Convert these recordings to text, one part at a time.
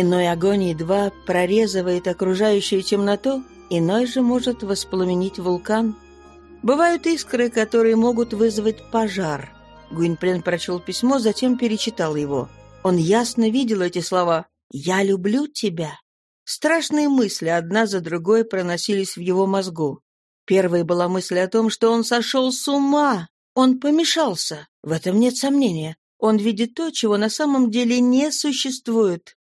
Иной огонь едва прорезывает окружающую темноту, иной же может воспламенить вулкан. Бывают искры, которые могут вызвать пожар. Гуинплен прочел письмо, затем перечитал его. Он ясно видел эти слова «Я люблю тебя». Страшные мысли одна за другой проносились в его мозгу. Первой была мысль о том, что он сошел с ума. Он помешался. В этом нет сомнения. Он видит то, чего на самом деле не существует.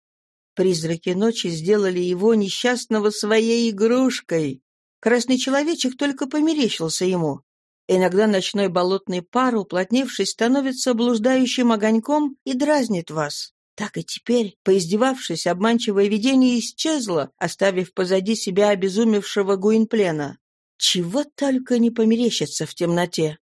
Призраки ночи сделали его несчастного своей игрушкой. Красный человечек только померещился ему. Иногда ночной болотный пар, уплотнившись, становится блуждающим огоньком и дразнит вас. Так и теперь, поиздевавшись, обманчивое видение исчезло, оставив позади себя обезумевшего Гуинплена. Чего только не померещится в темноте.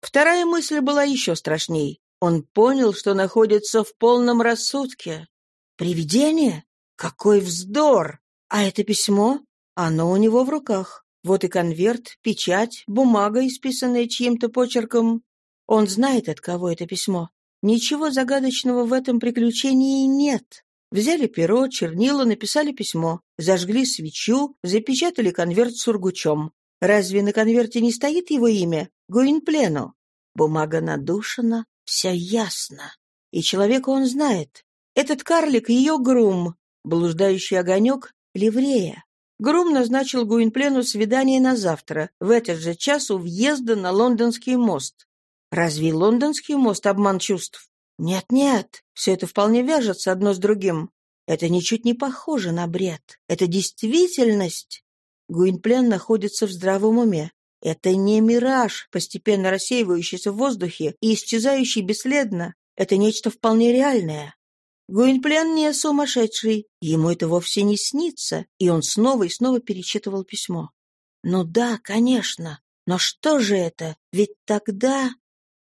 Вторая мысль была еще страшней. Он понял, что находится в полном рассудке. Привидение? Какой вздор! А это письмо? Оно у него в руках. Вот и конверт, печать, бумага, исписанная чьим-то почерком. Он знает, от кого это письмо. Ничего загадочного в этом приключении нет. Взяли перо, чернила, написали письмо, зажгли свечу, запечатали конверт сургучом. Разве на конверте не стоит его имя? Гуинплену. Бумага надушена, все ясно. И человека он знает. Этот карлик — ее грум, блуждающий огонек — ливрея. Грум назначил Гуинплену свидание на завтра, в этот же час у въезда на лондонский мост. Разве лондонский мост обман чувств? Нет-нет, все это вполне вяжется одно с другим. Это ничуть не похоже на бред. Это действительность. Гуинплен находится в здравом уме. Это не мираж, постепенно рассеивающийся в воздухе и исчезающий бесследно. Это нечто вполне реальное. Гуинплен не сумасшедший, ему это вовсе не снится, и он снова и снова перечитывал письмо. Ну да, конечно, но что же это? Ведь тогда...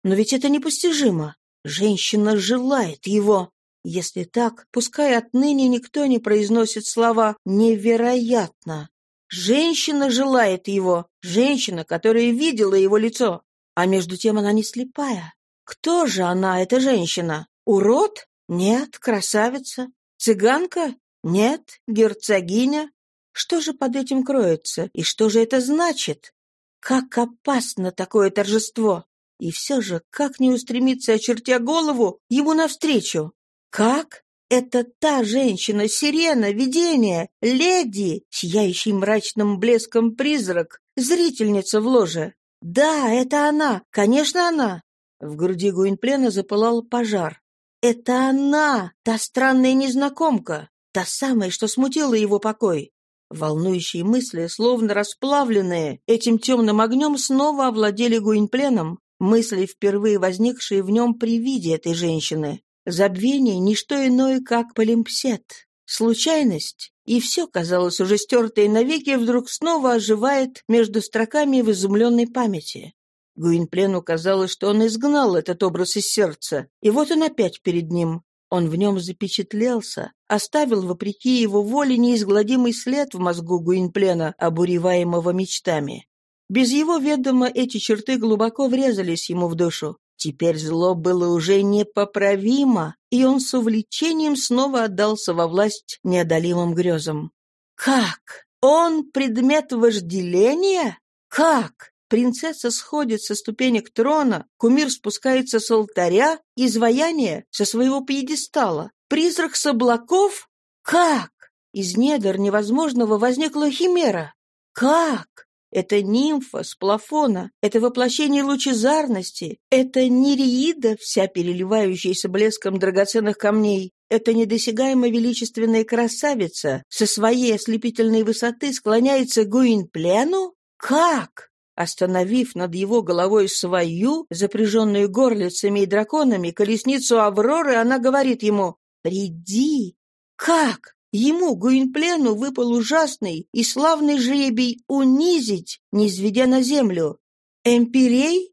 Но ведь это непостижимо. Женщина желает его. Если так, пускай отныне никто не произносит слова «невероятно». Женщина желает его, женщина, которая видела его лицо. А между тем она не слепая. Кто же она, эта женщина? Урод? Нет, красавица. Цыганка? Нет, герцогиня. Что же под этим кроется, и что же это значит? Как опасно такое торжество! И все же, как не устремиться, очертя голову, ему навстречу? Как? Это та женщина, сирена, видение, леди, сияющий мрачным блеском призрак, зрительница в ложе. Да, это она, конечно, она. В груди Гуинплена запылал пожар. Это она, та странная незнакомка, та самая, что смутила его покой. Волнующие мысли, словно расплавленные, этим темным огнем снова овладели Гуинпленом, мысли, впервые возникшие в нем при виде этой женщины. Забвение — ничто иное, как полимпсет. Случайность, и все, казалось, уже стертое навеки, вдруг снова оживает между строками в изумленной памяти. Гуинплену казалось, что он изгнал этот образ из сердца, и вот он опять перед ним. Он в нем запечатлелся, оставил, вопреки его воле, неизгладимый след в мозгу Гуинплена, обуреваемого мечтами. Без его ведома эти черты глубоко врезались ему в душу. Теперь зло было уже непоправимо, и он с увлечением снова отдался во власть неодолимым грезам. Как? Он предмет вожделения? Как? Принцесса сходит со ступенек трона, кумир спускается с алтаря, изваяние со своего пьедестала. Призрак с облаков? Как? Из недр невозможного возникла химера. Как? Это нимфа с плафона, это воплощение лучезарности, это нереида, вся переливающаяся блеском драгоценных камней, это недосягаемо величественная красавица со своей ослепительной высоты склоняется к Гуинплену? Как? Остановив над его головой свою, запряженную горлицами и драконами, колесницу Авроры, она говорит ему «Приди». Как? Ему, Гуинплену, выпал ужасный и славный жребий унизить, не изведя на землю. Эмпирей?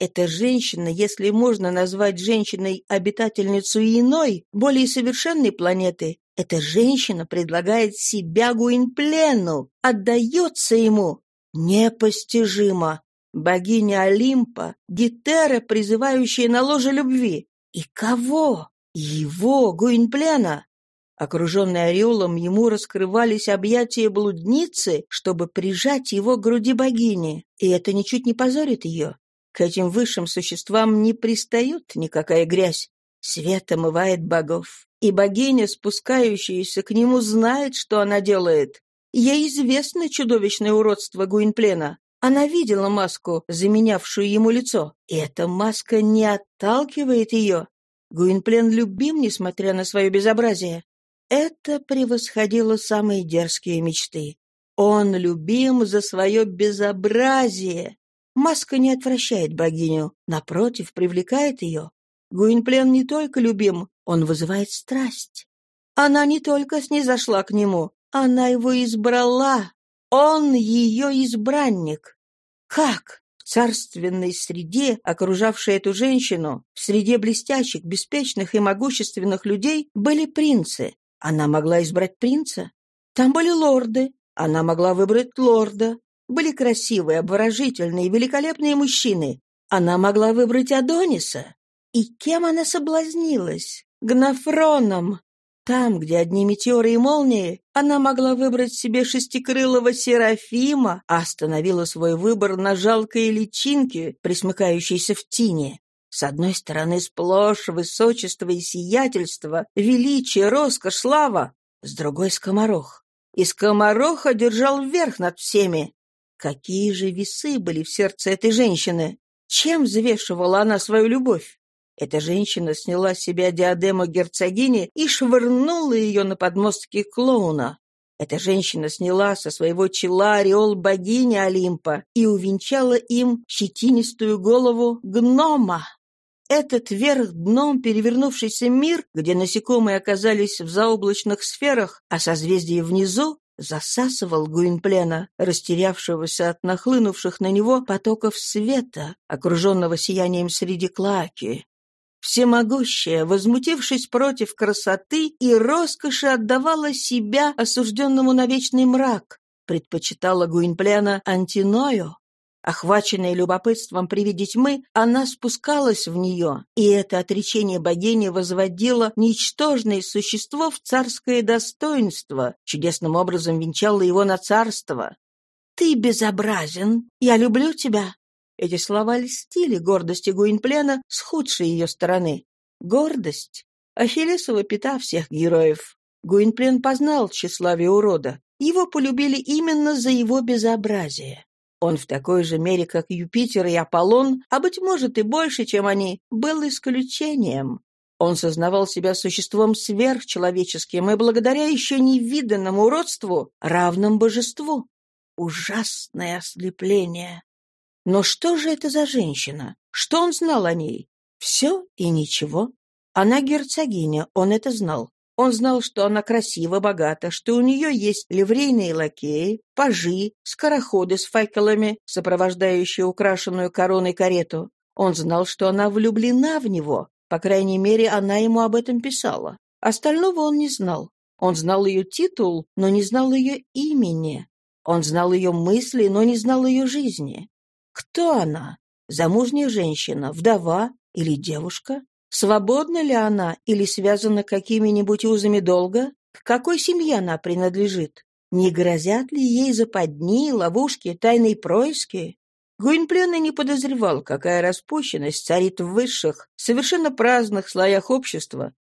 Эта женщина, если можно назвать женщиной обитательницу иной, более совершенной планеты, эта женщина предлагает себя Гуинплену, отдается ему. Непостижимо. Богиня Олимпа, Гетера, призывающая на ложе любви. И кого? Его, Гуинплена. Окруженный ореолом, ему раскрывались объятия блудницы, чтобы прижать его к груди богини, и это ничуть не позорит ее. К этим высшим существам не пристает никакая грязь. Свет омывает богов, и богиня, спускающаяся к нему, знает, что она делает. Ей известно чудовищное уродство Гуинплена. Она видела маску, заменявшую ему лицо, и эта маска не отталкивает ее. Гуинплен любим, несмотря на свое безобразие. Это превосходило самые дерзкие мечты. Он любим за свое безобразие. Маска не отвращает богиню, напротив, привлекает ее. Гуинплен не только любим, он вызывает страсть. Она не только снизошла к нему, она его избрала. Он ее избранник. Как? В царственной среде, окружавшей эту женщину, в среде блестящих, беспечных и могущественных людей, были принцы. Она могла избрать принца. Там были лорды. Она могла выбрать лорда. Были красивые, обворожительные, великолепные мужчины. Она могла выбрать Адониса. И кем она соблазнилась? Гнафроном. Там, где одни метеоры и молнии, она могла выбрать себе шестикрылого Серафима, а остановила свой выбор на жалкой личинке, присмыкающейся в тине. С одной стороны, сплошь высочество и сиятельство, величие, роскошь, слава, с другой — скоморох. И скомороха держал верх над всеми. Какие же весы были в сердце этой женщины? Чем взвешивала она свою любовь? Эта женщина сняла с себя диадему герцогини и швырнула ее на подмостки клоуна. Эта женщина сняла со своего чела ореол богини Олимпа и увенчала им щетинистую голову гнома. Этот вверх дном перевернувшийся мир, где насекомые оказались в заоблачных сферах, а созвездие внизу, засасывал Гуинплена, растерявшегося от нахлынувших на него потоков света, окруженного сиянием среди клаки. Всемогущая, возмутившись против красоты и роскоши, отдавала себя осужденному на вечный мрак, предпочитала Гуинпляна Антиною. Охваченная любопытством при виде тьмы, она спускалась в нее, и это отречение богини возводило ничтожное существо в царское достоинство, чудесным образом венчало его на царство. «Ты безобразен! Я люблю тебя! Эти слова льстили гордости Гуинплена с худшей ее стороны. Гордость — Ахиллесова пята всех героев. Гуинплен познал тщеславие урода. Его полюбили именно за его безобразие. Он в такой же мере, как Юпитер и Аполлон, а, быть может, и больше, чем они, был исключением. Он сознавал себя существом сверхчеловеческим и благодаря еще невиданному уродству, равным божеству. Ужасное ослепление. Но что же это за женщина? Что он знал о ней? Все и ничего. Она герцогиня, он это знал. Он знал, что она красива, богата, что у нее есть ливрейные лакеи, пажи, скороходы с факелами, сопровождающие украшенную короной карету. Он знал, что она влюблена в него. По крайней мере, она ему об этом писала. Остального он не знал. Он знал ее титул, но не знал ее имени. Он знал ее мысли, но не знал ее жизни. Кто она? Замужняя женщина, вдова или девушка? Свободна ли она или связана какими-нибудь узами долга? К какой семье она принадлежит? Не грозят ли ей западни, ловушки, тайные происки? Гуинплен и не подозревал, какая распущенность царит в высших, совершенно праздных слоях общества,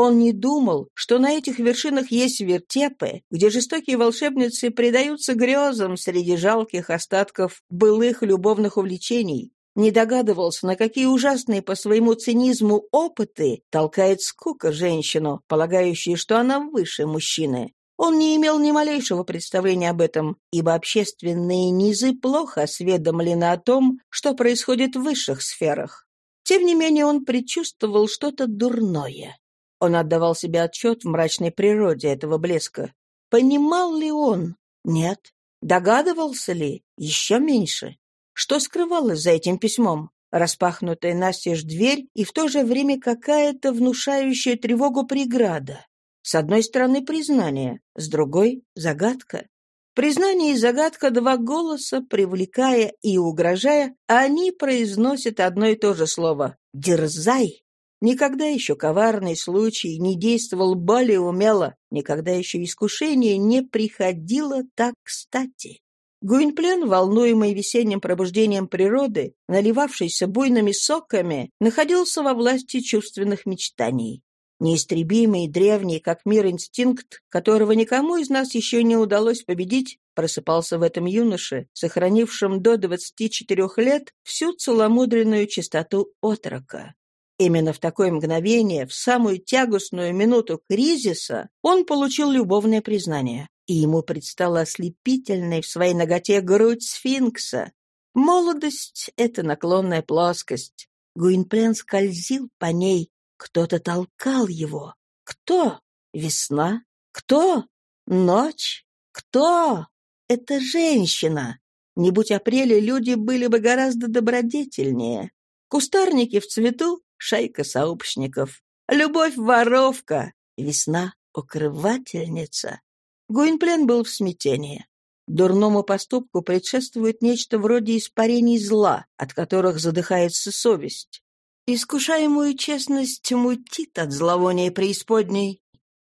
он не думал, что на этих вершинах есть вертепы, где жестокие волшебницы предаются грезам среди жалких остатков былых любовных увлечений. Не догадывался, на какие ужасные по своему цинизму опыты толкает скука женщину, полагающую, что она выше мужчины. Он не имел ни малейшего представления об этом, ибо общественные низы плохо осведомлены о том, что происходит в высших сферах. Тем не менее он предчувствовал что-то дурное. Он отдавал себе отчет в мрачной природе этого блеска. Понимал ли он? Нет. Догадывался ли? Еще меньше. Что скрывалось за этим письмом? Распахнутая настежь дверь и в то же время какая-то внушающая тревогу преграда. С одной стороны признание, с другой — загадка. Признание и загадка — два голоса, привлекая и угрожая, а они произносят одно и то же слово — «дерзай». Никогда еще коварный случай не действовал более умело, никогда еще искушение не приходило так кстати. Гуинплен, волнуемый весенним пробуждением природы, наливавшийся буйными соками, находился во власти чувственных мечтаний. Неистребимый и древний, как мир инстинкт, которого никому из нас еще не удалось победить, просыпался в этом юноше, сохранившем до 24 лет всю целомудренную чистоту отрока. Именно в такое мгновение, в самую тягостную минуту кризиса, он получил любовное признание, и ему предстала ослепительной в своей ноготе грудь сфинкса. Молодость — это наклонная плоскость. Гуинплен скользил по ней, кто-то толкал его. Кто? Весна? Кто? Ночь? Кто? Это женщина. Не будь апреля, люди были бы гораздо добродетельнее. Кустарники в цвету, шайка сообщников. Любовь-воровка, весна-укрывательница. Гуинплен был в смятении. Дурному поступку предшествует нечто вроде испарений зла, от которых задыхается совесть. Искушаемую честность мутит от зловония преисподней.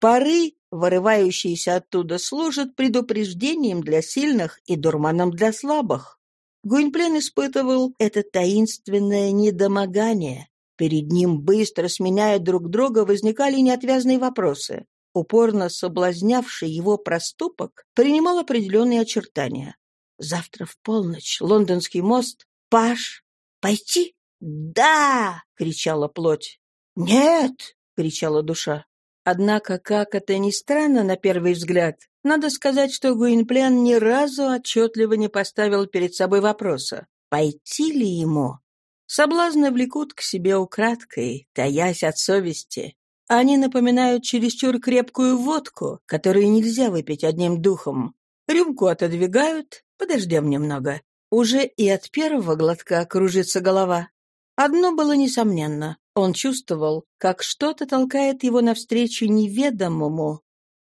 Пары, вырывающиеся оттуда, служат предупреждением для сильных и дурманом для слабых. Гуинплен испытывал это таинственное недомогание. Перед ним, быстро сменяя друг друга, возникали неотвязные вопросы. Упорно соблазнявший его проступок принимал определенные очертания. Завтра в полночь лондонский мост. Паш, пойти? «Да!» — кричала плоть. «Нет!» — кричала душа. Однако, как это ни странно на первый взгляд, надо сказать, что Гуинплен ни разу отчетливо не поставил перед собой вопроса, пойти ли ему. Соблазны влекут к себе украдкой, таясь от совести. Они напоминают чересчур крепкую водку, которую нельзя выпить одним духом. Рюмку отодвигают, подождем немного. Уже и от первого глотка кружится голова. Одно было несомненно. Он чувствовал, как что-то толкает его навстречу неведомому.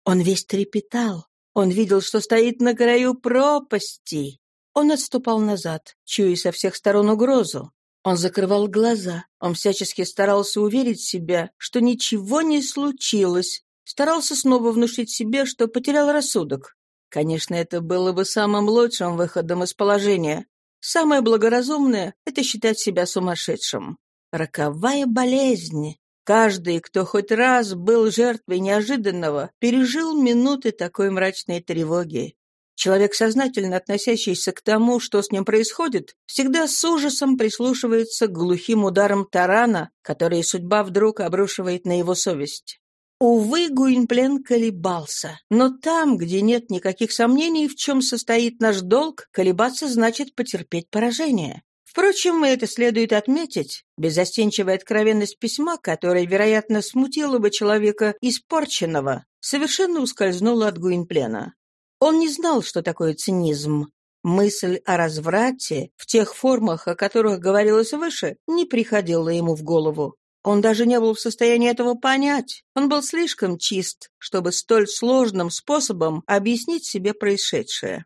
Он весь трепетал. Он видел, что стоит на краю пропасти. Он отступал назад, чуя со всех сторон угрозу. Он закрывал глаза. Он всячески старался уверить себя, что ничего не случилось. Старался снова внушить себе, что потерял рассудок. Конечно, это было бы самым лучшим выходом из положения. Самое благоразумное — это считать себя сумасшедшим. Роковая болезнь. Каждый, кто хоть раз был жертвой неожиданного, пережил минуты такой мрачной тревоги. Человек, сознательно относящийся к тому, что с ним происходит, всегда с ужасом прислушивается к глухим ударам тарана, которые судьба вдруг обрушивает на его совесть. Увы, Гуинплен колебался. Но там, где нет никаких сомнений, в чем состоит наш долг, колебаться значит потерпеть поражение. Впрочем, это следует отметить. Безостенчивая откровенность письма, которая, вероятно, смутила бы человека испорченного, совершенно ускользнула от Гуинплена. Он не знал, что такое цинизм. Мысль о разврате, в тех формах, о которых говорилось выше, не приходила ему в голову. Он даже не был в состоянии этого понять. Он был слишком чист, чтобы столь сложным способом объяснить себе происшедшее.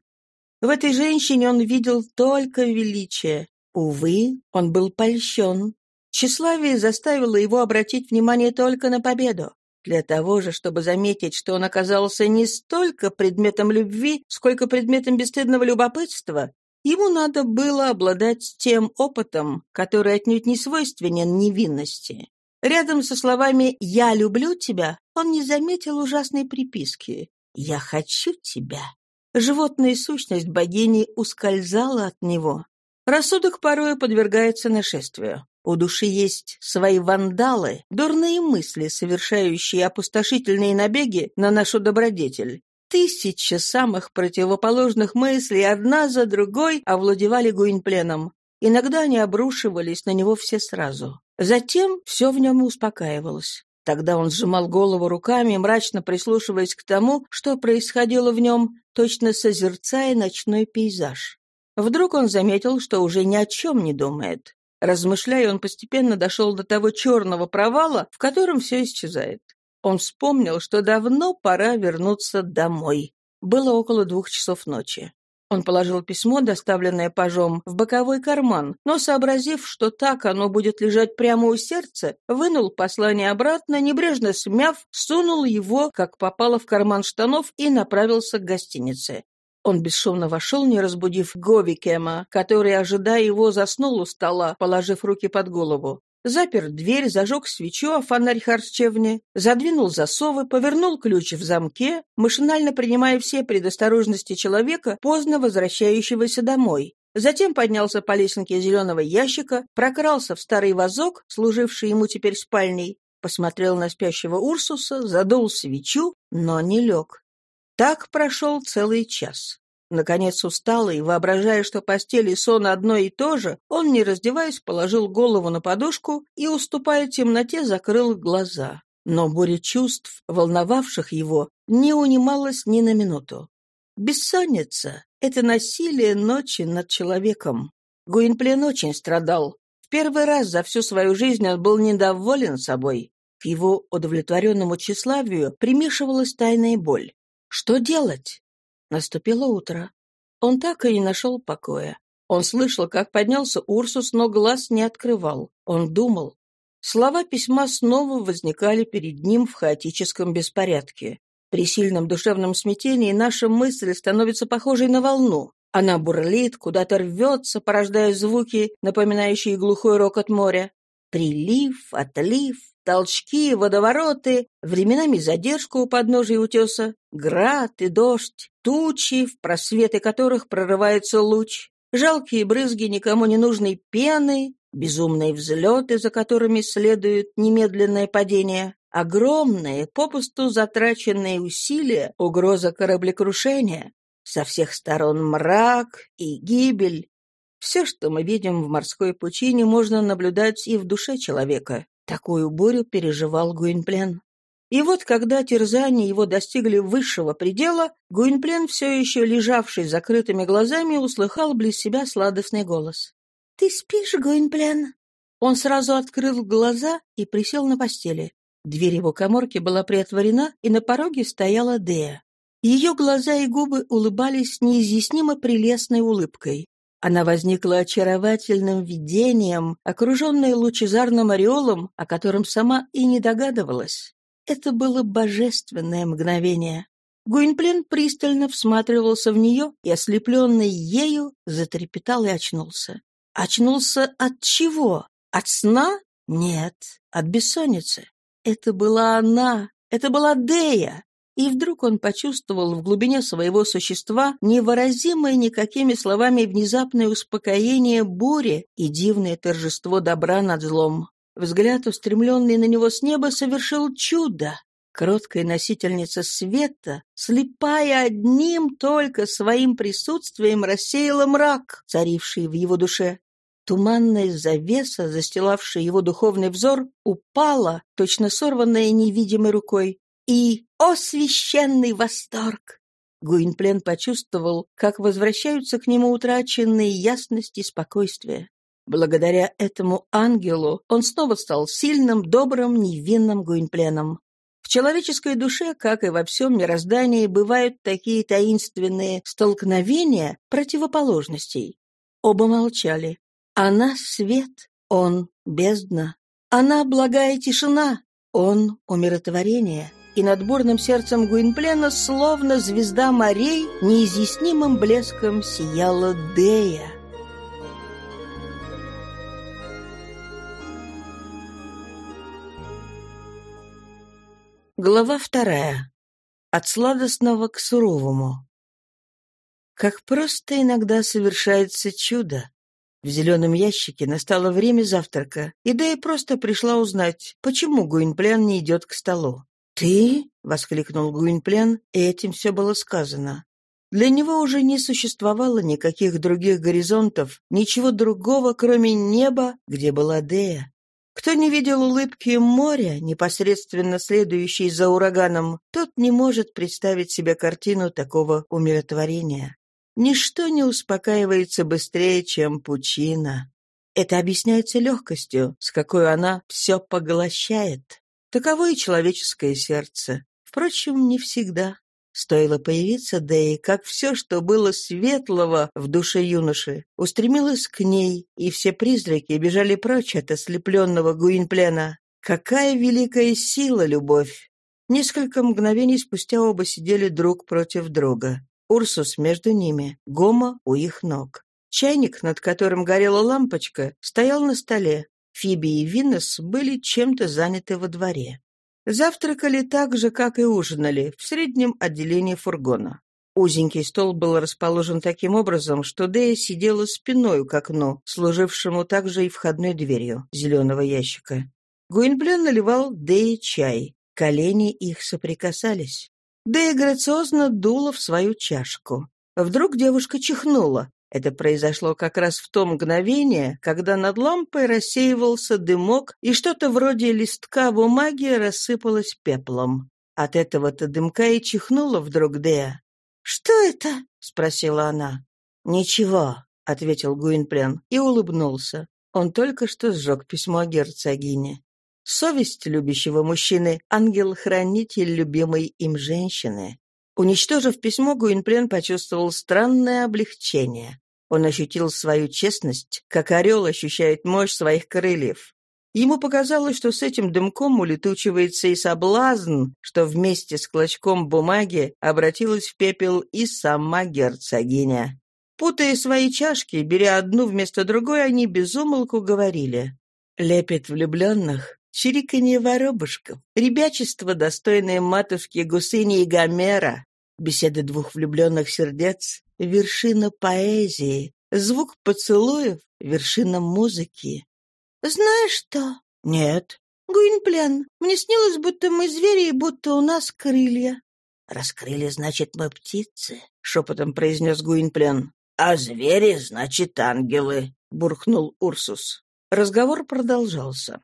В этой женщине он видел только величие. Увы, он был польщен. Тщеславие заставило его обратить внимание только на победу. Для того же, чтобы заметить, что он оказался не столько предметом любви, сколько предметом бесстыдного любопытства, Ему надо было обладать тем опытом, который отнюдь не свойственен невинности. Рядом со словами «я люблю тебя» он не заметил ужасной приписки «я хочу тебя». Животная сущность богини ускользала от него. Рассудок порой подвергается нашествию. У души есть свои вандалы, дурные мысли, совершающие опустошительные набеги на нашу добродетель. Тысячи самых противоположных мыслей одна за другой овладевали Гуинпленом. Иногда они обрушивались на него все сразу. Затем все в нем успокаивалось. Тогда он сжимал голову руками, мрачно прислушиваясь к тому, что происходило в нем, точно созерцая ночной пейзаж. Вдруг он заметил, что уже ни о чем не думает. Размышляя, он постепенно дошел до того черного провала, в котором все исчезает. Он вспомнил, что давно пора вернуться домой. Было около двух часов ночи. Он положил письмо, доставленное пажом, в боковой карман, но, сообразив, что так оно будет лежать прямо у сердца, вынул послание обратно, небрежно смяв, сунул его, как попало в карман штанов, и направился к гостинице. Он бесшумно вошел, не разбудив Говикема, который, ожидая его, заснул у стола, положив руки под голову. Запер дверь, зажег свечу о фонарь харчевни, задвинул засовы, повернул ключ в замке, машинально принимая все предосторожности человека, поздно возвращающегося домой. Затем поднялся по лесенке зеленого ящика, прокрался в старый вазок, служивший ему теперь спальней, посмотрел на спящего Урсуса, задул свечу, но не лег. Так прошел целый час. Наконец усталый, воображая, что постель и сон одно и то же, он, не раздеваясь, положил голову на подушку и, уступая темноте, закрыл глаза. Но буря чувств, волновавших его, не унималась ни на минуту. Бессонница — это насилие ночи над человеком. Гуинплен очень страдал. В первый раз за всю свою жизнь он был недоволен собой. К его удовлетворенному тщеславию примешивалась тайная боль. Что делать? Наступило утро. Он так и не нашел покоя. Он слышал, как поднялся Урсус, но глаз не открывал. Он думал. Слова письма снова возникали перед ним в хаотическом беспорядке. При сильном душевном смятении наша мысль становится похожей на волну. Она бурлит, куда-то рвется, порождая звуки, напоминающие глухой рокот моря. Прилив, отлив, толчки, водовороты, временами задержку у подножия утеса, град и дождь, тучи, в просветы которых прорывается луч, жалкие брызги никому не нужной пены, безумные взлеты, за которыми следует немедленное падение, огромные, попусту затраченные усилия, угроза кораблекрушения, со всех сторон мрак и гибель. Все, что мы видим в морской пучине, можно наблюдать и в душе человека. Такую бурю переживал Гуинплен. И вот, когда терзания его достигли высшего предела, Гуинплен, все еще лежавший с закрытыми глазами, услыхал близ себя сладостный голос. «Ты спишь, Гуинплен?» Он сразу открыл глаза и присел на постели. Дверь его коморки была приотворена, и на пороге стояла Дея. Ее глаза и губы улыбались неизъяснимо прелестной улыбкой. Она возникла очаровательным видением, окруженной лучезарным ореолом, о котором сама и не догадывалась. Это было божественное мгновение. Гуинплен пристально всматривался в нее и, ослепленный ею, затрепетал и очнулся. Очнулся от чего? От сна? Нет, от бессонницы. Это была она, это была Дея. И вдруг он почувствовал в глубине своего существа невыразимое никакими словами внезапное успокоение бури и дивное торжество добра над злом. Взгляд, устремленный на него с неба, совершил чудо. Кроткая носительница света, слепая одним только своим присутствием, рассеяла мрак, царивший в его душе. Туманная завеса, застилавшая его духовный взор, упала, точно сорванная невидимой рукой, и «О, священный восторг!» Гуинплен почувствовал, как возвращаются к нему утраченные ясность и спокойствие. Благодаря этому ангелу он снова стал сильным, добрым, невинным Гуинпленом. В человеческой душе, как и во всем мироздании, бывают такие таинственные столкновения противоположностей. Оба молчали. Она — свет, он — бездна. Она — благая тишина, он — умиротворение и над бурным сердцем Гуинплена, словно звезда морей, неизъяснимым блеском сияла Дея. Глава вторая. От сладостного к суровому. Как просто иногда совершается чудо. В зеленом ящике настало время завтрака, и Дэя просто пришла узнать, почему Гуинплян не идет к столу. «Ты?» — воскликнул Гуинплен, и этим все было сказано. Для него уже не существовало никаких других горизонтов, ничего другого, кроме неба, где была Дея. Кто не видел улыбки моря, непосредственно следующей за ураганом, тот не может представить себе картину такого умиротворения. Ничто не успокаивается быстрее, чем пучина. Это объясняется легкостью, с какой она все поглощает. Таково и человеческое сердце. Впрочем, не всегда. Стоило появиться Дэй, как все, что было светлого в душе юноши, устремилось к ней, и все призраки бежали прочь от ослепленного Гуинплена. Какая великая сила любовь! Несколько мгновений спустя оба сидели друг против друга. Урсус между ними, Гома у их ног. Чайник, над которым горела лампочка, стоял на столе. Фиби и Виннес были чем-то заняты во дворе. Завтракали так же, как и ужинали, в среднем отделении фургона. Узенький стол был расположен таким образом, что Дея сидела спиной к окну, служившему также и входной дверью зеленого ящика. Гуинплен наливал Дее чай. Колени их соприкасались. Дея грациозно дула в свою чашку. Вдруг девушка чихнула. Это произошло как раз в то мгновение, когда над лампой рассеивался дымок, и что-то вроде листка бумаги рассыпалось пеплом. От этого-то дымка и чихнула вдруг Дея. «Что это?» — спросила она. «Ничего», — ответил Гуинплен и улыбнулся. Он только что сжег письмо герцогине. Совесть любящего мужчины — ангел-хранитель любимой им женщины. Уничтожив письмо, Гуинплен почувствовал странное облегчение. Он ощутил свою честность, как орел ощущает мощь своих крыльев. Ему показалось, что с этим дымком улетучивается и соблазн, что вместе с клочком бумаги обратилась в пепел и сама герцогиня. Путая свои чашки, беря одну вместо другой, они безумолку говорили. Лепит влюбленных, чириканье воробушков, ребячество, достойное матушки Гусыни и Гомера, беседы двух влюбленных сердец, вершина поэзии, звук поцелуев, вершина музыки. «Знаешь что?» «Нет». «Гуинплен, мне снилось, будто мы звери и будто у нас крылья». «Раскрыли, значит, мы птицы», — шепотом произнес Гуинплен. «А звери, значит, ангелы», — буркнул Урсус. Разговор продолжался.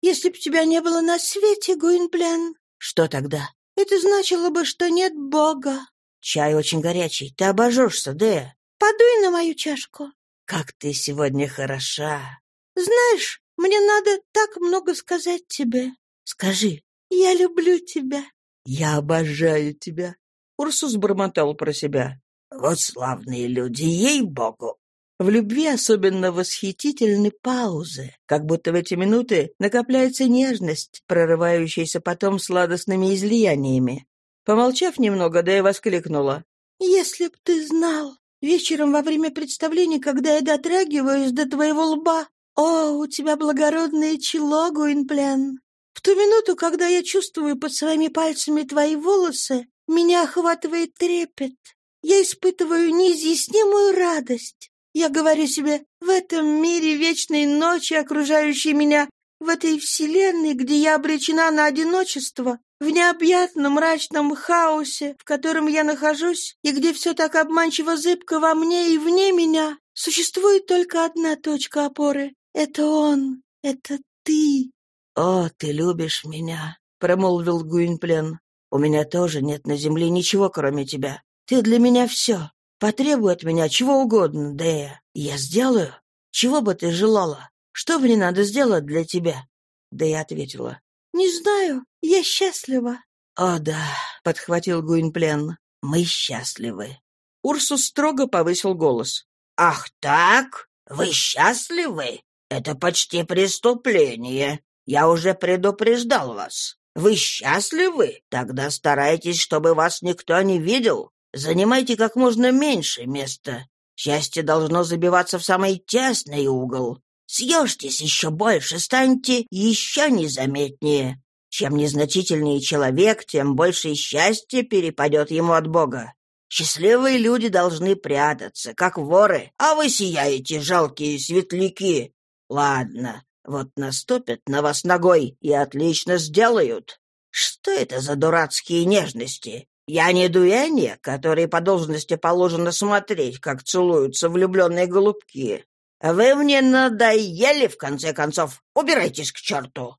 «Если б тебя не было на свете, Гуинплен...» «Что тогда?» «Это значило бы, что нет Бога». «Чай очень горячий. Ты обожжешься, Дэ». «Подуй на мою чашку». «Как ты сегодня хороша». «Знаешь, мне надо так много сказать тебе». «Скажи». «Я люблю тебя». «Я обожаю тебя». Урсус бормотал про себя. «Вот славные люди, ей-богу! В любви особенно восхитительны паузы, как будто в эти минуты накопляется нежность, прорывающаяся потом сладостными излияниями. Помолчав немного, Дэя воскликнула. «Если б ты знал, вечером во время представления, когда я дотрагиваюсь до твоего лба, о, у тебя благородное чело, Гуинплен. В ту минуту, когда я чувствую под своими пальцами твои волосы, меня охватывает трепет. Я испытываю неизъяснимую радость. Я говорю себе, в этом мире вечной ночи, окружающей меня, в этой вселенной, где я обречена на одиночество, в необъятном мрачном хаосе, в котором я нахожусь, и где все так обманчиво зыбко во мне и вне меня, существует только одна точка опоры. Это он, это ты. «О, ты любишь меня», — промолвил Гуинплен. «У меня тоже нет на земле ничего, кроме тебя. Ты для меня все. Потребуй от меня чего угодно, Дея. Я сделаю. Чего бы ты желала? Что мне надо сделать для тебя?» Дея ответила. «Не знаю. Я счастлива». «О, да», — подхватил Гуинплен. «Мы счастливы». Урсус строго повысил голос. «Ах так? Вы счастливы? Это почти преступление. Я уже предупреждал вас. Вы счастливы? Тогда старайтесь, чтобы вас никто не видел. Занимайте как можно меньше места. Счастье должно забиваться в самый тесный угол. Съешьтесь еще больше, станьте еще незаметнее. Чем незначительнее человек, тем больше счастья перепадет ему от Бога. Счастливые люди должны прятаться, как воры, а вы сияете, жалкие светляки. Ладно, вот наступят на вас ногой и отлично сделают. Что это за дурацкие нежности? Я не дуэнья, которые по должности положено смотреть, как целуются влюбленные голубки. Вы мне надоели, в конце концов. Убирайтесь к черту!»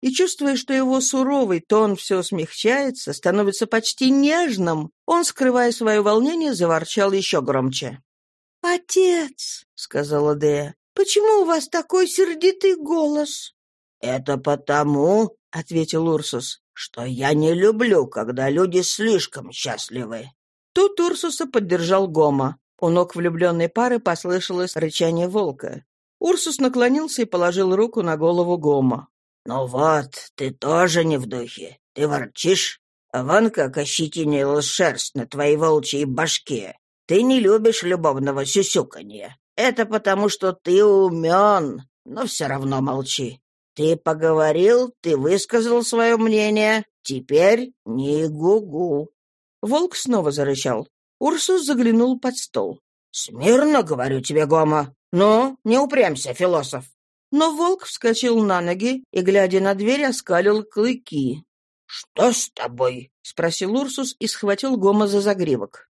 И, чувствуя, что его суровый тон все смягчается, становится почти нежным, он, скрывая свое волнение, заворчал еще громче. «Отец», — сказала Дея, — «почему у вас такой сердитый голос?» «Это потому», — ответил Урсус, что я не люблю, когда люди слишком счастливы». Тут Урсуса поддержал Гома. У ног влюбленной пары послышалось рычание волка. Урсус наклонился и положил руку на голову Гома. «Ну вот, ты тоже не в духе. Ты ворчишь? А вон как ощетинилась шерсть на твоей волчьей башке. Ты не любишь любовного сюсюканья. Это потому, что ты умен, но все равно молчи. Ты поговорил, ты высказал свое мнение. Теперь не гугу. Волк снова зарычал. Урсус заглянул под стол. «Смирно, говорю тебе, Гома. Ну, не упрямься, философ». Но волк вскочил на ноги и, глядя на дверь, оскалил клыки. «Что с тобой?» — спросил Урсус и схватил Гома за загривок.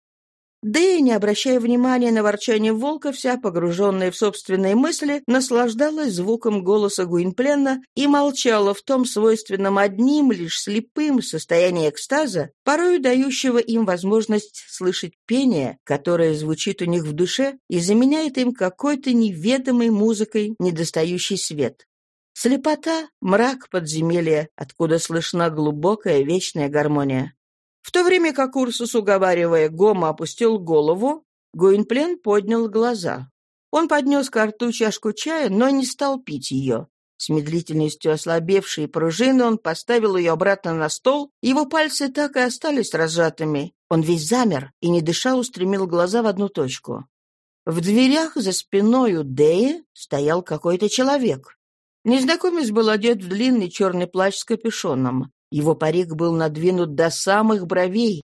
Дэя, не обращая внимания на ворчание волка, вся погруженная в собственные мысли, наслаждалась звуком голоса Гуинплена и молчала в том свойственном одним лишь слепым состоянии экстаза, порою дающего им возможность слышать пение, которое звучит у них в душе и заменяет им какой-то неведомой музыкой недостающий свет. Слепота — мрак подземелья, откуда слышна глубокая вечная гармония. В то время как Урсус, уговаривая Гома, опустил голову, Гуинплен поднял глаза. Он поднес к рту чашку чая, но не стал пить ее. С медлительностью ослабевшей пружины он поставил ее обратно на стол, его пальцы так и остались разжатыми. Он весь замер и, не дыша, устремил глаза в одну точку. В дверях за спиной у Деи стоял какой-то человек. Незнакомец был одет в длинный черный плащ с капюшоном. Его парик был надвинут до самых бровей.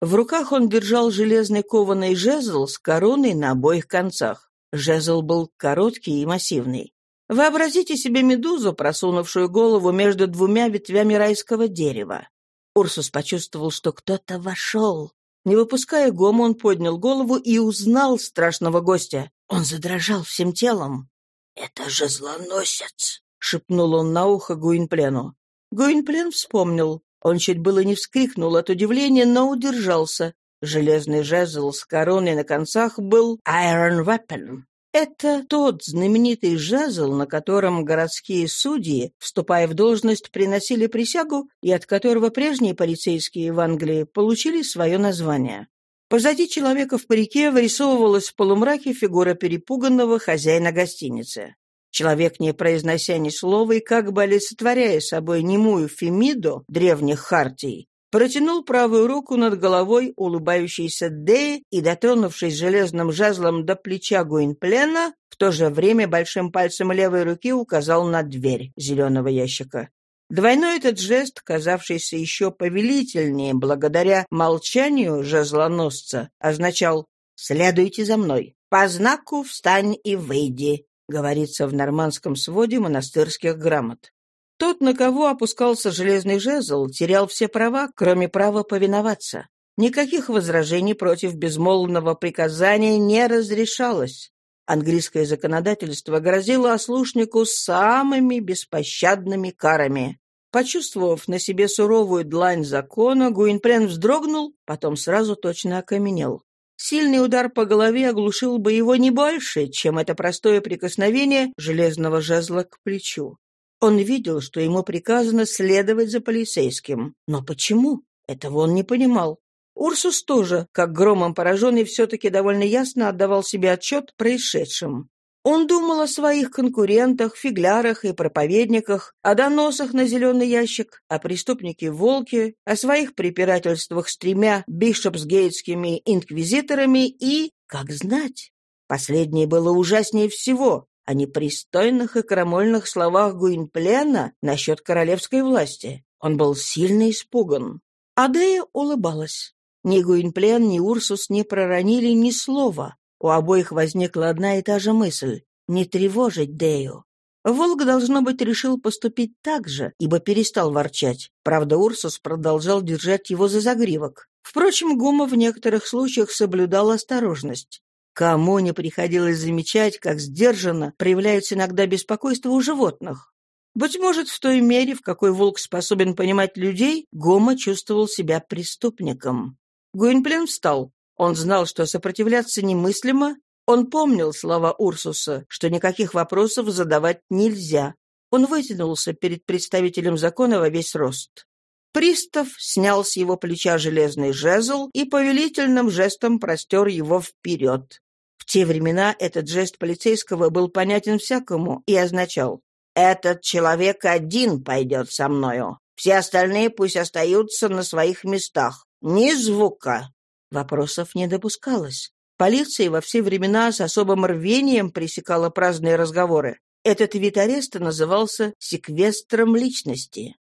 В руках он держал железный кованый жезл с короной на обоих концах. Жезл был короткий и массивный. Вообразите себе медузу, просунувшую голову между двумя ветвями райского дерева. Урсус почувствовал, что кто-то вошел. Не выпуская гома, он поднял голову и узнал страшного гостя. Он задрожал всем телом. «Это же злоносец!» — шепнул он на ухо Гуинплену. Гуинплен вспомнил. Он чуть было не вскрикнул от удивления, но удержался. Железный жезл с короной на концах был «Iron Weapon». Это тот знаменитый жезл, на котором городские судьи, вступая в должность, приносили присягу и от которого прежние полицейские в Англии получили свое название. Позади человека в парике вырисовывалась в полумраке фигура перепуганного хозяина гостиницы. Человек, не произнося ни слова и как бы олицетворяя собой немую Фемиду древних хартий, протянул правую руку над головой улыбающейся Деи и, дотронувшись железным жезлом до плеча Гуинплена, в то же время большим пальцем левой руки указал на дверь зеленого ящика. Двойной этот жест, казавшийся еще повелительнее благодаря молчанию жезлоносца, означал «Следуйте за мной. По знаку встань и выйди говорится в нормандском своде монастырских грамот. Тот, на кого опускался железный жезл, терял все права, кроме права повиноваться. Никаких возражений против безмолвного приказания не разрешалось. Английское законодательство грозило ослушнику самыми беспощадными карами. Почувствовав на себе суровую длань закона, Гуинплен вздрогнул, потом сразу точно окаменел. Сильный удар по голове оглушил бы его не больше, чем это простое прикосновение железного жезла к плечу. Он видел, что ему приказано следовать за полицейским. Но почему? Этого он не понимал. Урсус тоже, как громом пораженный, все-таки довольно ясно отдавал себе отчет происшедшем. Он думал о своих конкурентах, фиглярах и проповедниках, о доносах на зеленый ящик, о преступнике-волке, о своих препирательствах с тремя бишопсгейтскими инквизиторами и, как знать, последнее было ужаснее всего, о непристойных и крамольных словах Гуинплена насчет королевской власти. Он был сильно испуган. Адея улыбалась. Ни Гуинплен, ни Урсус не проронили ни слова. У обоих возникла одна и та же мысль — не тревожить Дею. Волк, должно быть, решил поступить так же, ибо перестал ворчать. Правда, Урсус продолжал держать его за загривок. Впрочем, Гума в некоторых случаях соблюдал осторожность. Кому не приходилось замечать, как сдержанно проявляется иногда беспокойство у животных. Быть может, в той мере, в какой волк способен понимать людей, Гома чувствовал себя преступником. Гуинплен встал. Он знал, что сопротивляться немыслимо. Он помнил слова Урсуса, что никаких вопросов задавать нельзя. Он вытянулся перед представителем закона во весь рост. Пристав снял с его плеча железный жезл и повелительным жестом простер его вперед. В те времена этот жест полицейского был понятен всякому и означал «Этот человек один пойдет со мною. Все остальные пусть остаются на своих местах. Ни звука». Вопросов не допускалось. Полиция во все времена с особым рвением пресекала праздные разговоры. Этот вид ареста назывался секвестром личности.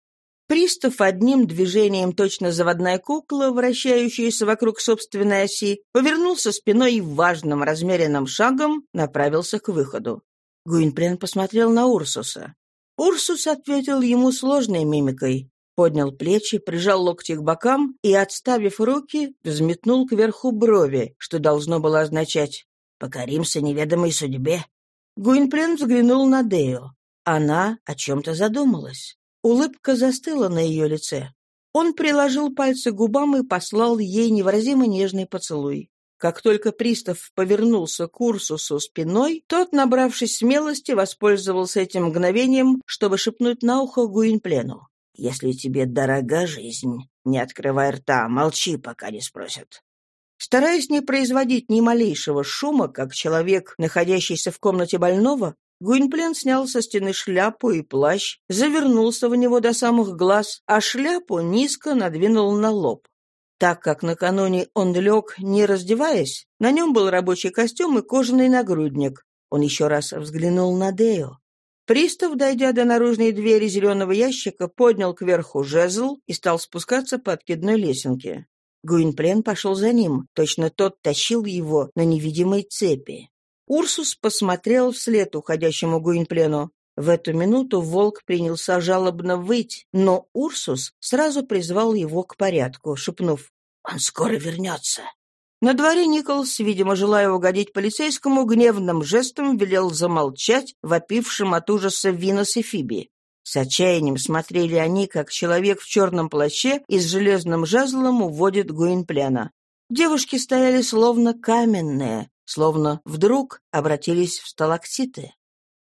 Пристав одним движением точно заводная кукла, вращающаяся вокруг собственной оси, повернулся спиной и важным размеренным шагом направился к выходу. Гуинплен посмотрел на Урсуса. Урсус ответил ему сложной мимикой, поднял плечи, прижал локти к бокам и, отставив руки, взметнул кверху брови, что должно было означать «покоримся неведомой судьбе». Гуинплен взглянул на Део. Она о чем-то задумалась. Улыбка застыла на ее лице. Он приложил пальцы к губам и послал ей невыразимо нежный поцелуй. Как только пристав повернулся к Урсусу спиной, тот, набравшись смелости, воспользовался этим мгновением, чтобы шепнуть на ухо Гуинплену. «Если тебе дорога жизнь, не открывай рта, молчи, пока не спросят». Стараясь не производить ни малейшего шума, как человек, находящийся в комнате больного, Гуинплен снял со стены шляпу и плащ, завернулся в него до самых глаз, а шляпу низко надвинул на лоб. Так как накануне он лег, не раздеваясь, на нем был рабочий костюм и кожаный нагрудник. Он еще раз взглянул на Део. Пристав, дойдя до наружной двери зеленого ящика, поднял кверху жезл и стал спускаться по откидной лесенке. Гуинплен пошел за ним, точно тот тащил его на невидимой цепи. Урсус посмотрел вслед уходящему Гуинплену. В эту минуту волк принялся жалобно выть, но Урсус сразу призвал его к порядку, шепнув «Он скоро вернется». На дворе Николс, видимо, желая угодить полицейскому, гневным жестом велел замолчать, вопившим от ужаса Винос и Фиби. С отчаянием смотрели они, как человек в черном плаще и с железным жезлом уводит Гуинплена. Девушки стояли словно каменные, словно вдруг обратились в сталактиты.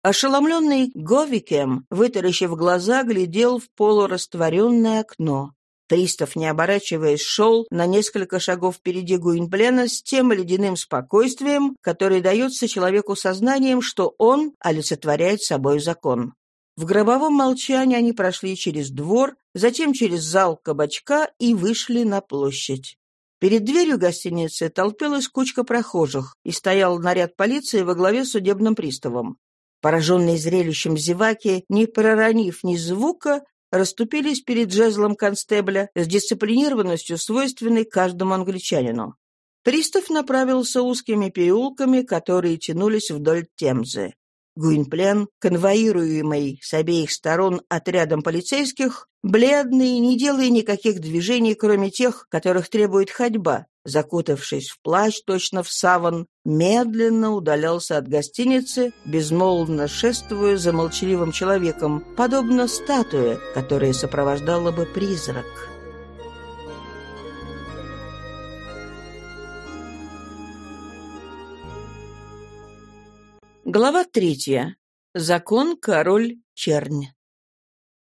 Ошеломленный Говикем, вытаращив глаза, глядел в полурастворенное окно. Пристав, не оборачиваясь, шел на несколько шагов впереди Гуинплена с тем ледяным спокойствием, которое дается человеку сознанием, что он олицетворяет собой закон. В гробовом молчании они прошли через двор, затем через зал кабачка и вышли на площадь. Перед дверью гостиницы толпилась кучка прохожих, и стоял наряд полиции во главе с судебным приставом. Пораженные зрелищем зеваки, не проронив ни звука, расступились перед жезлом констебля с дисциплинированностью, свойственной каждому англичанину. Пристав направился узкими переулками, которые тянулись вдоль Темзы. Гуинплен, конвоируемый с обеих сторон отрядом полицейских, бледный, не делая никаких движений, кроме тех, которых требует ходьба, закутавшись в плащ точно в саван, медленно удалялся от гостиницы, безмолвно шествуя за молчаливым человеком, подобно статуе, которая сопровождала бы призрак. Глава третья. Закон король чернь.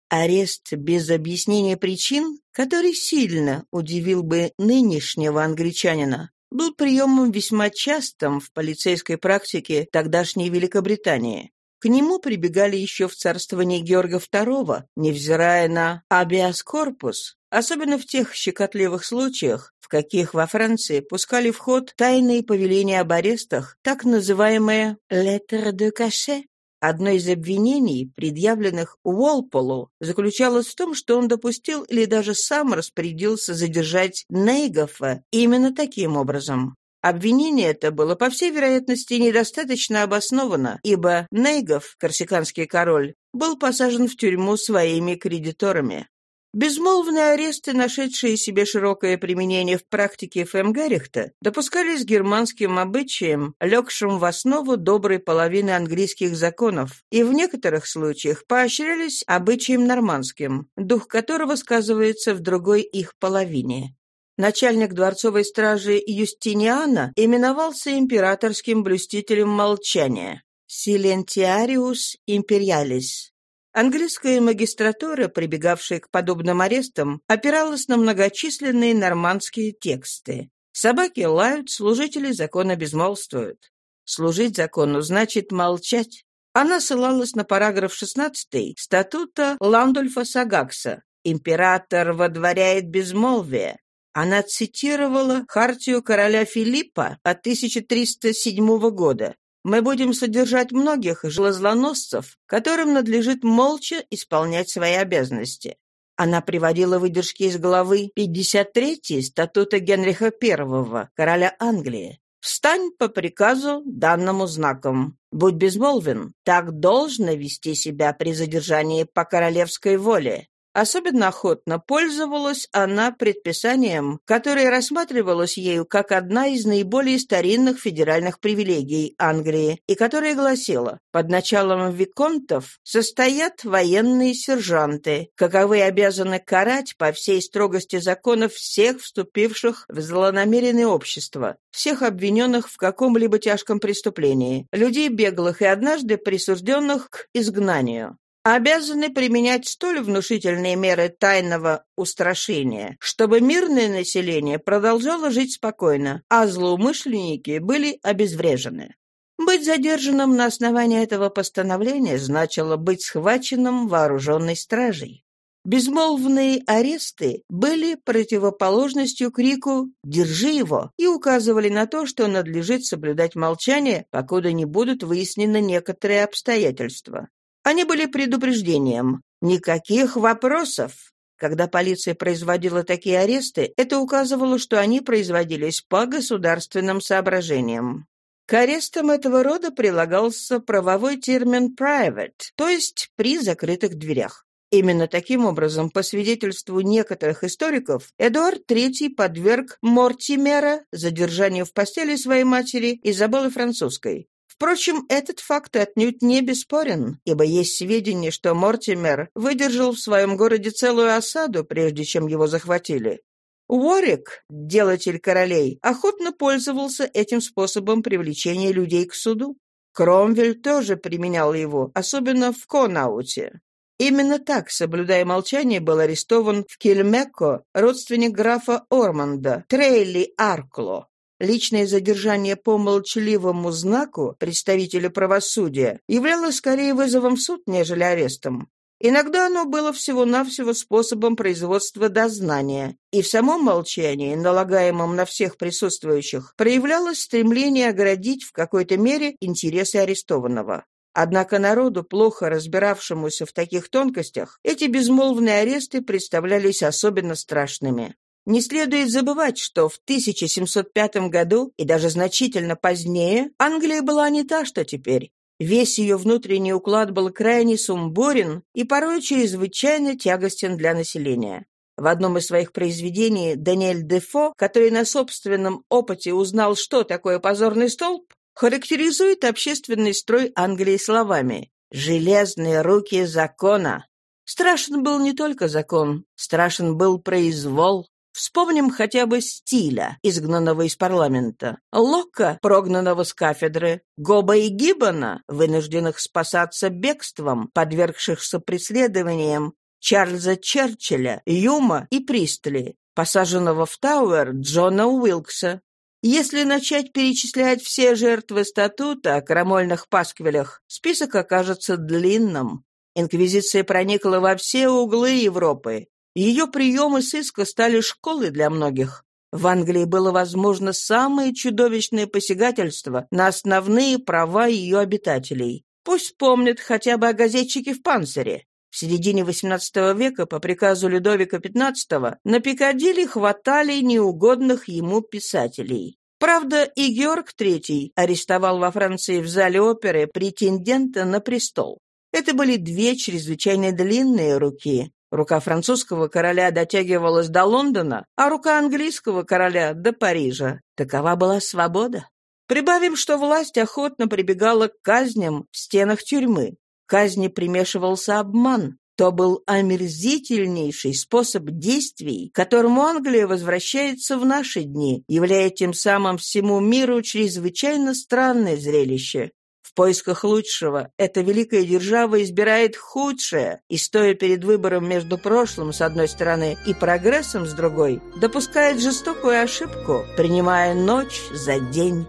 Арест без объяснения причин, который сильно удивил бы нынешнего англичанина, был приемом весьма частым в полицейской практике тогдашней Великобритании. К нему прибегали еще в царствовании Георга II, невзирая на «абиас корпус», особенно в тех щекотливых случаях, в каких во Франции пускали в ход тайные повеления об арестах, так называемые «lettre de cachet». Одно из обвинений, предъявленных Уолполу, заключалось в том, что он допустил или даже сам распорядился задержать Нейгофа именно таким образом. Обвинение это было, по всей вероятности, недостаточно обосновано, ибо Нейгов, корсиканский король, был посажен в тюрьму своими кредиторами. Безмолвные аресты, нашедшие себе широкое применение в практике Фемгарихта, допускались германским обычаем, легшим в основу доброй половины английских законов, и в некоторых случаях поощрялись обычаем нормандским, дух которого сказывается в другой их половине. Начальник дворцовой стражи Юстиниана именовался императорским блюстителем молчания – «Силентиариус империалис», Английская магистратура, прибегавшая к подобным арестам, опиралась на многочисленные нормандские тексты. Собаки лают, служители закона безмолвствуют. Служить закону значит молчать. Она ссылалась на параграф 16 статута Ландольфа Сагакса «Император водворяет безмолвие». Она цитировала хартию короля Филиппа от 1307 года. «Мы будем содержать многих железлоносцев, которым надлежит молча исполнять свои обязанности». Она приводила выдержки из главы 53 статута Генриха I, короля Англии. Встань по приказу, данному знаком. Будь безмолвен. Так должно вести себя при задержании по королевской воле. Особенно охотно пользовалась она предписанием, которое рассматривалось ею как одна из наиболее старинных федеральных привилегий Англии, и которое гласило «Под началом виконтов состоят военные сержанты, каковы обязаны карать по всей строгости законов всех вступивших в злонамеренное общество, всех обвиненных в каком-либо тяжком преступлении, людей беглых и однажды присужденных к изгнанию обязаны применять столь внушительные меры тайного устрашения, чтобы мирное население продолжало жить спокойно, а злоумышленники были обезврежены. Быть задержанным на основании этого постановления значило быть схваченным вооруженной стражей. Безмолвные аресты были противоположностью крику «Держи его!» и указывали на то, что надлежит соблюдать молчание, покуда не будут выяснены некоторые обстоятельства. Они были предупреждением. Никаких вопросов. Когда полиция производила такие аресты, это указывало, что они производились по государственным соображениям. К арестам этого рода прилагался правовой термин «private», то есть «при закрытых дверях». Именно таким образом, по свидетельству некоторых историков, Эдуард III подверг Мортимера задержанию в постели своей матери Изабеллы Французской. Впрочем, этот факт отнюдь не бесспорен, ибо есть сведения, что Мортимер выдержал в своем городе целую осаду, прежде чем его захватили. Уорик, делатель королей, охотно пользовался этим способом привлечения людей к суду. Кромвель тоже применял его, особенно в Конауте. Именно так, соблюдая молчание, был арестован в Кельмекко родственник графа Орманда, Трейли Аркло. Личное задержание по молчаливому знаку представителя правосудия являлось скорее вызовом в суд, нежели арестом. Иногда оно было всего-навсего способом производства дознания, и в самом молчании, налагаемом на всех присутствующих, проявлялось стремление оградить в какой-то мере интересы арестованного. Однако народу, плохо разбиравшемуся в таких тонкостях, эти безмолвные аресты представлялись особенно страшными. Не следует забывать, что в 1705 году и даже значительно позднее Англия была не та, что теперь. Весь ее внутренний уклад был крайне сумбурен и порой чрезвычайно тягостен для населения. В одном из своих произведений Даниэль Дефо, который на собственном опыте узнал, что такое позорный столб, характеризует общественный строй Англии словами «железные руки закона». Страшен был не только закон, страшен был произвол, Вспомним хотя бы Стиля, изгнанного из парламента, Лока, прогнанного с кафедры, Гоба и Гиббона, вынужденных спасаться бегством, подвергшихся преследованиям, Чарльза Черчилля, Юма и Пристли, посаженного в Тауэр Джона Уилкса. Если начать перечислять все жертвы статута о крамольных пасквилях, список окажется длинным. Инквизиция проникла во все углы Европы, ее приемы сыска стали школой для многих. В Англии было возможно самое чудовищное посягательство на основные права ее обитателей. Пусть помнят хотя бы о газетчике в панцире. В середине XVIII века по приказу Людовика XV на Пикадилли хватали неугодных ему писателей. Правда, и Георг III арестовал во Франции в зале оперы претендента на престол. Это были две чрезвычайно длинные руки, Рука французского короля дотягивалась до Лондона, а рука английского короля — до Парижа. Такова была свобода. Прибавим, что власть охотно прибегала к казням в стенах тюрьмы. К казни примешивался обман. То был омерзительнейший способ действий, которому Англия возвращается в наши дни, являя тем самым всему миру чрезвычайно странное зрелище. В поисках лучшего эта великая держава избирает худшее, и, стоя перед выбором между прошлым, с одной стороны, и прогрессом, с другой, допускает жестокую ошибку, принимая ночь за день.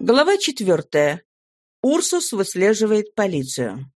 Глава четвертая. Урсус выслеживает полицию.